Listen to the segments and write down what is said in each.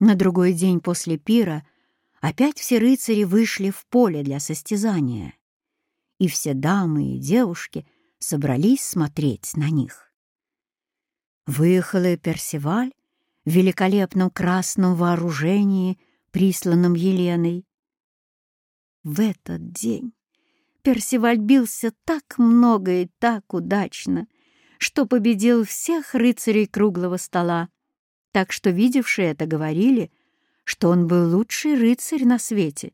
На другой день после пира опять все рыцари вышли в поле для состязания, и все дамы и девушки собрались смотреть на них. Выехал и Персиваль в великолепном красном вооружении, присланном Еленой. В этот день Персиваль бился так много и так удачно, что победил всех рыцарей круглого стола, так что видевшие это говорили, что он был лучший рыцарь на свете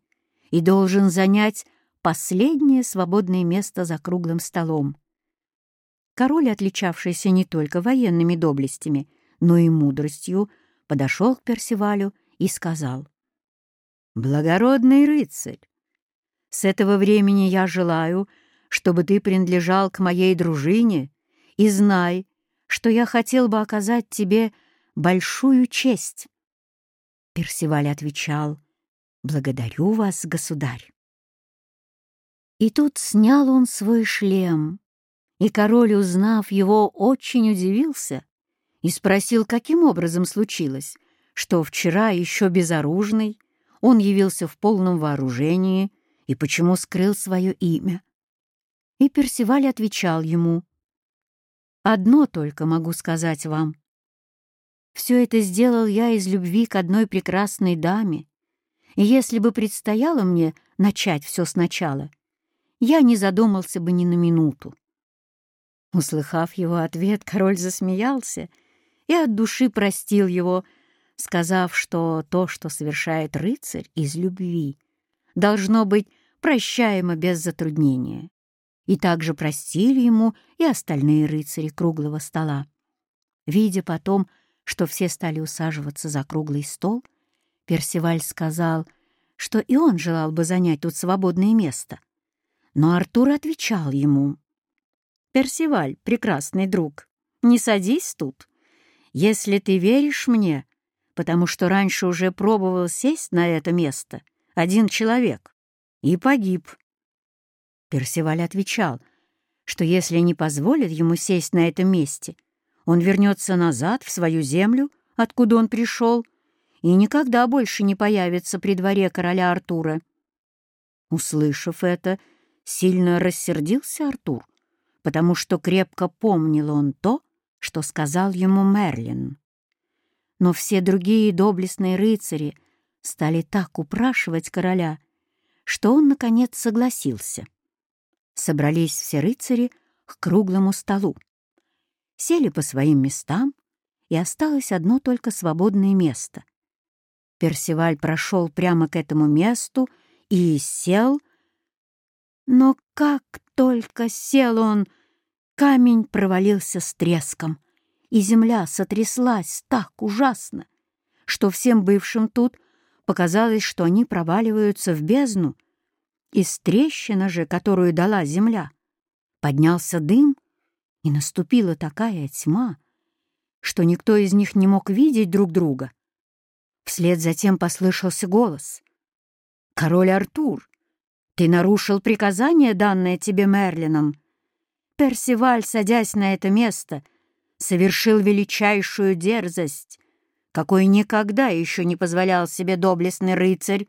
и должен занять последнее свободное место за круглым столом. Король, отличавшийся не только военными доблестями, но и мудростью, подошел к Персивалю и сказал, «Благородный рыцарь, с этого времени я желаю, чтобы ты принадлежал к моей дружине, и знай, что я хотел бы оказать тебе большую честь. Персиваль отвечал, «Благодарю вас, государь». И тут снял он свой шлем, и король, узнав его, очень удивился и спросил, каким образом случилось, что вчера еще безоружный он явился в полном вооружении и почему скрыл свое имя. И Персиваль отвечал ему, «Одно только могу сказать вам. Все это сделал я из любви к одной прекрасной даме, и если бы предстояло мне начать все сначала, я не задумался бы ни на минуту. Услыхав его ответ, король засмеялся и от души простил его, сказав, что то, что совершает рыцарь из любви, должно быть прощаемо без затруднения. И также простили ему и остальные рыцари круглого стола. Видя потом, что все стали усаживаться за круглый стол, Персиваль сказал, что и он желал бы занять тут свободное место. Но Артур отвечал ему, «Персиваль, прекрасный друг, не садись тут. Если ты веришь мне, потому что раньше уже пробовал сесть на это место один человек и погиб». Персиваль отвечал, что если не позволят ему сесть на этом месте — он вернется назад, в свою землю, откуда он пришел, и никогда больше не появится при дворе короля Артура. Услышав это, сильно рассердился Артур, потому что крепко помнил он то, что сказал ему Мерлин. Но все другие доблестные рыцари стали так упрашивать короля, что он, наконец, согласился. Собрались все рыцари к круглому столу сели по своим местам, и осталось одно только свободное место. Персиваль прошел прямо к этому месту и сел, но как только сел он, камень провалился с треском, и земля сотряслась так ужасно, что всем бывшим тут показалось, что они проваливаются в бездну. Из трещины же, которую дала земля, поднялся дым — и наступила такая тьма, что никто из них не мог видеть друг друга. Вслед за тем послышался голос. «Король Артур, ты нарушил приказание, данное тебе Мерлином. Персиваль, садясь на это место, совершил величайшую дерзость, какой никогда еще не позволял себе доблестный рыцарь,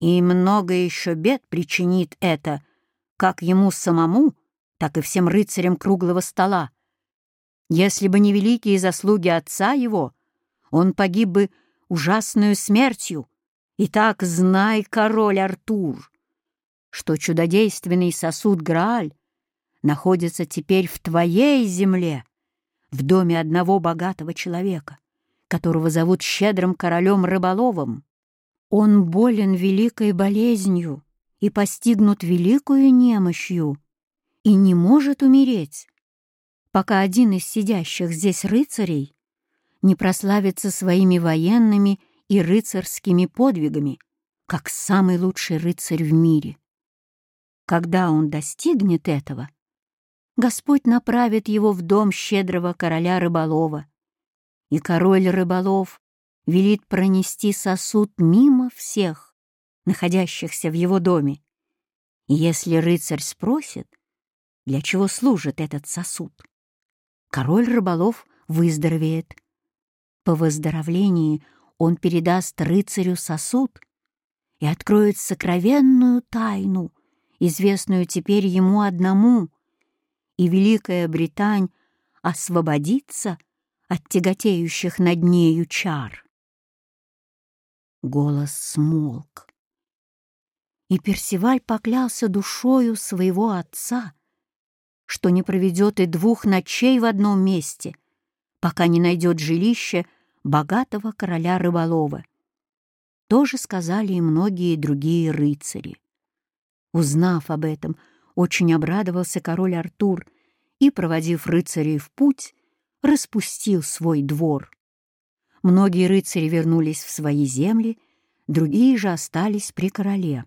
и много еще бед причинит это, как ему самому, так и всем рыцарям круглого стола. Если бы не великие заслуги отца его, он погиб бы ужасную смертью. И так знай, король Артур, что чудодейственный сосуд Грааль находится теперь в твоей земле, в доме одного богатого человека, которого зовут щедрым королем рыболовом. Он болен великой болезнью и постигнут великую немощью, и не может умереть, пока один из сидящих здесь рыцарей не прославится своими военными и рыцарскими подвигами, как самый лучший рыцарь в мире. Когда он достигнет этого, Господь направит его в дом щедрого короля рыболова, и король рыболов велит пронести сосуд мимо всех, находящихся в его доме. И если рыцарь спросит, для чего служит этот сосуд. Король рыболов выздоровеет. По выздоровлении он передаст рыцарю сосуд и откроет сокровенную тайну, известную теперь ему одному, и Великая Британь освободится от тяготеющих над нею чар. Голос смолк. И Персиваль поклялся душою своего отца, что не проведет и двух ночей в одном месте, пока не найдет жилище богатого короля рыболова. Тоже сказали и многие другие рыцари. Узнав об этом, очень обрадовался король Артур и, проводив рыцарей в путь, распустил свой двор. Многие рыцари вернулись в свои земли, другие же остались при короле.